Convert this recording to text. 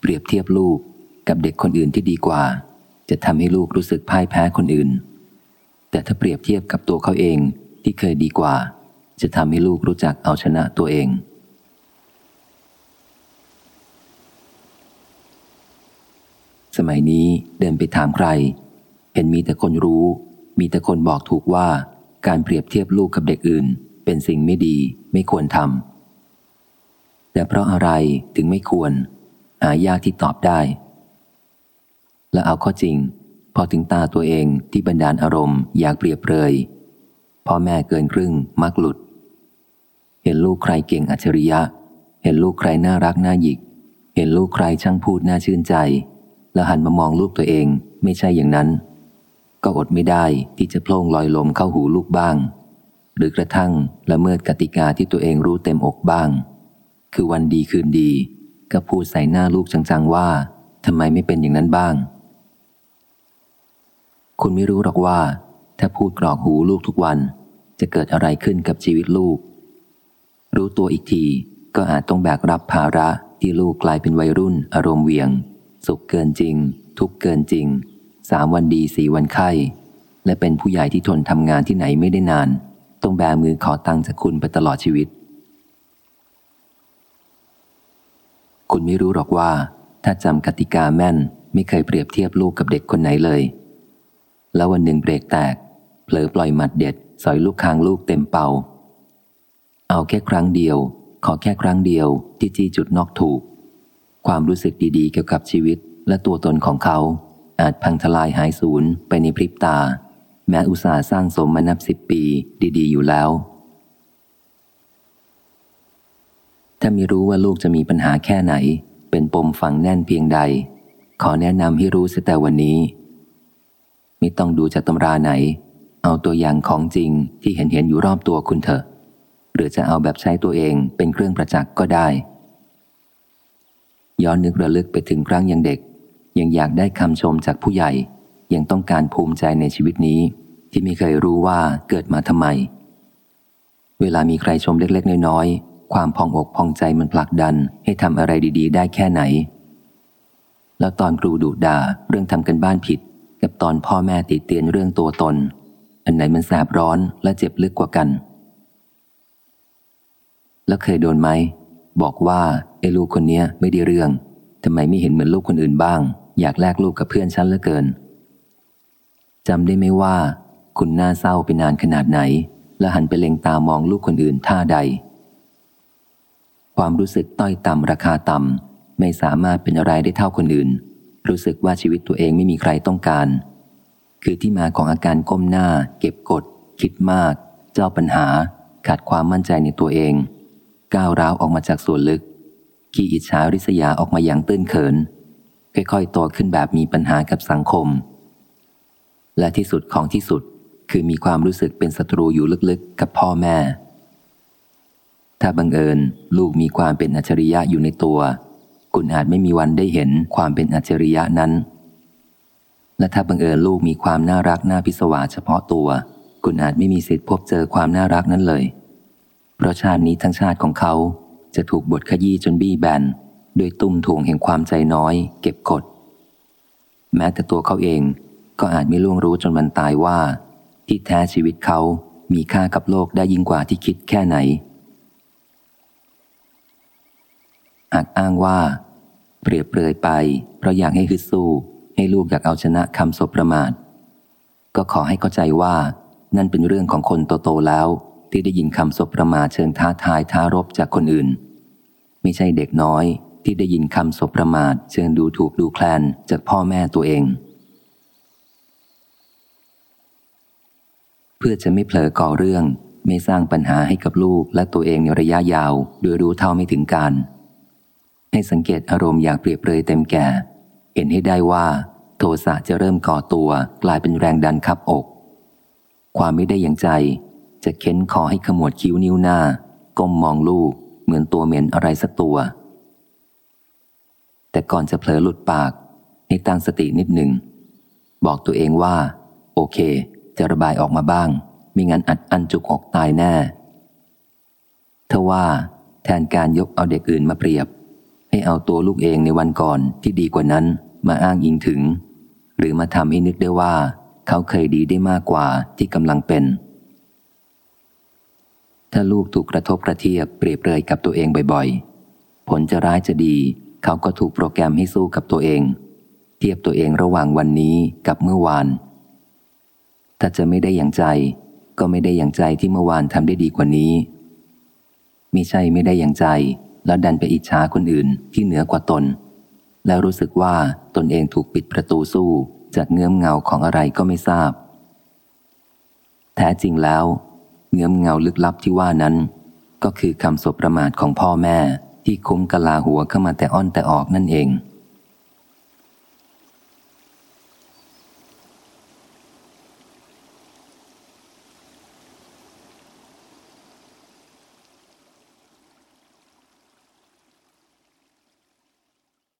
เปรียบเทียบลูกกับเด็กคนอื่นที่ดีกว่า จะทำให้ลูกรู้สึกพ่ายแพ้คนอื่น แต่ถ้าเปรียบเทียบกับตัวเขาเองที่เคยดีกว่า จะทำให้ลูกรู้จักเอาชนะตัวเองสมัยนี้เดินไปถามใคร เห็นมีแต่คนรู้ มีแต่คนบอกถูกว่าการเปรียบเทียบลูกกับเด็กอื่น เป็นสิ่งไม่ดีไม่ควรทำแต่เพราะอะไรถึงไม่ควร หายากที่ตอบได้ และเอาข้อจริง พอถึงตาตัวเองที่บันดาลอารมณ์อยากเปรียบเปรยพ่อแม่เกินครึ่งมักหลุด เห็นลูกใครเก่งอัจฉริยะ เห็นลูกใครน่ารักน่าหยิก เห็นลูกใครช่างพูดน่าชื่นใจ แล้วหันมามองลูกตัวเองไม่ใช่อย่างนั้น ก็อดไม่ได้ที่จะโพล่งลอยลมเข้าหูลูกบ้าง หรือกระทั่งละเมิดกติกาที่ตัวเองรู้เต็มอกบ้าง คือวันดีคืนดี ก็พูดใส่หน้าลูกจังๆว่าทำไมไม่เป็นอย่างนั้นบ้าง คุณไม่รู้หรอกว่า ถ้าพูดกรอกหูลูกทุกวัน จะเกิดอะไรขึ้นกับชีวิตลูก รู้ตัวอีกทีก็อาจต้องแบกรับภาระที่ลูกกลายเป็นวัยรุ่น อารมณ์เวียง สุขเกินจริง ทุกเกินจริงสามวันดีสี่วันไข้ และเป็นผู้ใหญ่ที่ทนทำงานที่ไหนไม่ได้นาน ต้องแบมือขอตังค์จากคุณไปตลอดชีวิต คุณไม่รู้หรอกว่า ถ้าจำกติกาแม่นไม่เคยเปรียบเทียบลูกกับเด็กคนไหนเลย แล้ววันหนึ่งเบรกแตก เผลอปล่อยหมัดเด็ด สอยลูกคางลูกเต็มเป่า เอาแค่ครั้งเดียว ขอแค่ครั้งเดียวที่จี้จุดนอกถูก ความรู้สึกดีๆ เกี่ยวกับชีวิตและตัวตนของเขา อาจพังทลายหายสูญไปในพริบตา แม้อุตสาห์สร้างสมมานับสิบปีดี ๆ อยู่แล้วถ้าไม่รู้ว่าลูกจะมีปัญหาแค่ไหน เป็นปมฝังแน่นเพียงใด ขอแนะนำให้รู้เสียแต่วันนี้ ไม่ต้องดูจากตำราไหน เอาตัวอย่างของจริงที่เห็นเห็นอยู่รอบตัวคุณเถอะ หรือจะเอาแบบใช้ตัวเองเป็นเครื่องประจักษ์ก็ได้ ย้อนนึกระลึกไปถึงครั้งยังเด็ก ยังอยากได้คำชมจากผู้ใหญ่ ยังต้องการภูมิใจในชีวิตนี้ ที่ไม่เคยรู้ว่าเกิดมาทำไม เวลามีใครชมเล็กๆน้อยๆ ความพองอกพองใจมันผลักดันให้ทำอะไรดี ๆ ได้แค่ไหน แล้วตอนครูดุด่าเรื่องทำกันบ้านผิด กับตอนพ่อแม่ติเตียนเรื่องตัวตน อันไหนมันแสบร้อนและเจ็บลึกกว่ากัน แล้วเคยโดนไหม บอกว่าไอ้ลูกคนนี้ไม่ได้เรื่องทำไมไม่เห็นเหมือนลูกคนอื่นบ้าง อยากแลกลูกกับเพื่อนฉันเหลือเกินจำได้ไหมว่า คุณหน่าเศร้าไปนานขนาดไหน และหันไปเล็งตามองลูกคนอื่นท่าใด ความรู้สึกต้อยต่ำราคาต่ำไม่สามารถเป็นอะไรได้เท่าคนอื่น รู้สึกว่าชีวิตตัวเองไม่มีใครต้องการ คือที่มาของอาการก้มหน้า เก็บกด คิดมาก เจ้าปัญหา ขาดความมั่นใจในตัวเอง ก้าวร้าวออกมาจากส่วนลึกขี้อิจฉาริษยาออกมาอย่างตื้นเขิน ค่อยๆโตขึ้นแบบมีปัญหากับสังคม และที่สุดของที่สุดคือมีความรู้สึกเป็นศัตรูอยู่ลึกๆ กับพ่อแม่ ถ้าบังเอิญลูกมีความเป็นอัจฉริยะอยู่ในตัว คุณอาจไม่มีวันได้เห็นความเป็นอัจฉริยะนั้น และถ้าบังเอิญลูกมีความน่ารักน่าพิศวาเฉพาะตัว คุณอาจไม่มีสิทธิพบเจอความน่ารักนั้นเลย เพราะชาตินี้ทั้งชาติของเขาจะถูกบทขยี้จนบี้แบนโดยตุ้มถ่วงแห่งความใจน้อย เก็บกด แม้แต่ตัวเขาเองก็อาจไม่ล่วงรู้จนมันตายว่า ที่แท้ชีวิตเขามีค่ากับโลกได้ยิ่งกว่าที่คิดแค่ไหน อักอ้างว่า เปรียบเปรยไปเพราะอยากให้ฮึดสู้ ให้ลูกอยากเอาชนะคำสบประมาท ก็ขอให้เข้าใจว่า นั่นเป็นเรื่องของคนโตๆแล้ว ที่ได้ยินคำสบประมาทเชิงท้าทายท้ารบจากคนอื่น ไม่ใช่เด็กน้อยที่ได้ยินคำสบประมาทเชิงดูถูกดูแคลนจากพ่อแม่ตัวเอง เพื่อจะไม่เผลอก่อเรื่องไม่สร้างปัญหาให้กับลูกและตัวเองในระยะยาว โดยรู้เท่าไม่ถึงการ ให้สังเกตอารมณ์อยากเปรียบเปรยเต็มแก่ เห็นให้ได้ว่า โทสะจะเริ่มก่อตัวกลายเป็นแรงดันคับอก ความไม่ได้อย่างใจ จะเค้นขอให้ขมวดคิ้วนิ้วหน้า ก้มมองลูก เหมือนตัวเหม็นอะไรสักตัว แต่ก่อนจะเผลอหลุดปากให้ตั้งสตินิดหนึ่ง บอกตัวเองว่า โอเค จะระบายออกมาบ้างมิงั้นอัดอั้นจุกอกตายแน่ทว่าแทนการยกเอาเด็กอื่นมาเปรียบ ให้เอาตัวลูกเองในวันก่อนที่ดีกว่านั้นมาอ้างอิงถึง หรือมาทำให้นึกได้ว่า เขาเคยดีได้มากกว่าที่กำลังเป็น ถ้าลูกถูกกระทบกระเทียบเปรียบเลยกับตัวเองบ่อยๆ ผลจะร้ายจะดี เขาก็ถูกโปรแกรมให้สู้กับตัวเอง เทียบตัวเองระหว่างวันนี้กับเมื่อวาน ถ้าจะไม่ได้อย่างใจ ก็ไม่ได้อย่างใจที่เมื่อวานทำได้ดีกว่านี้มิใช่ไม่ได้อย่างใจ แล้วดันไปอิจฉาคนอื่นที่เหนือกว่าตน แล้วรู้สึกว่าตนเองถูกปิดประตูสู้จากเงื้อมเงาของอะไรก็ไม่ทราบ แท้จริงแล้ว เงื้อมเงาลึกลับที่ว่านั้น ก็คือคำสบประมาทของพ่อแม่ที่คุ้มกะลาหัวเข้ามาแต่อ้อนแต่ออกนั่นเอง